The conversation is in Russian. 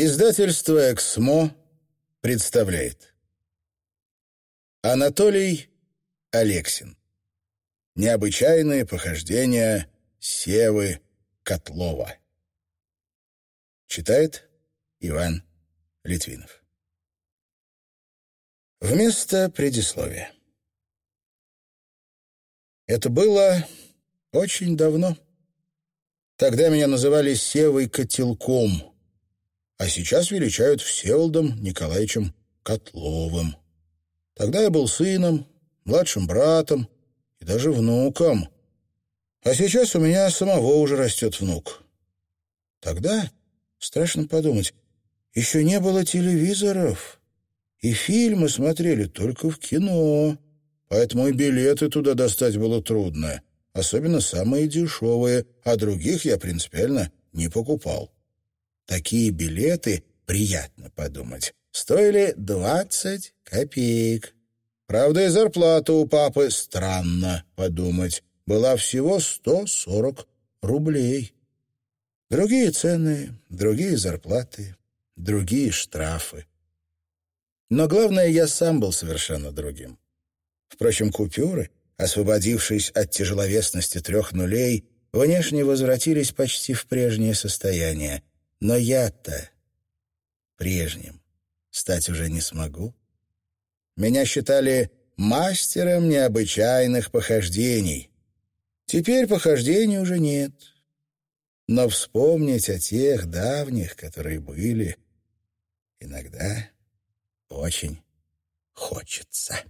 Издательство «Эксмо» представляет. Анатолий Алексин. Необычайные похождения Севы Котлова. Читает Иван Литвинов. Вместо предисловия. Это было очень давно. Тогда меня называли Севой Котелком — а сейчас величают Всеволодом Николаевичем Котловым. Тогда я был сыном, младшим братом и даже внуком. А сейчас у меня самого уже растет внук. Тогда, страшно подумать, еще не было телевизоров, и фильмы смотрели только в кино, поэтому и билеты туда достать было трудно, особенно самые дешевые, а других я принципиально не покупал. Такие билеты, приятно подумать, стоили двадцать копеек. Правда, и зарплата у папы, странно подумать, была всего сто сорок рублей. Другие цены, другие зарплаты, другие штрафы. Но главное, я сам был совершенно другим. Впрочем, купюры, освободившись от тяжеловесности трех нулей, внешне возвратились почти в прежнее состояние. Но я-то прежним стать уже не смогу. Меня считали мастером необычайных похождений. Теперь похождений уже нет. Но вспомнить о тех давних, которые были, иногда очень хочется.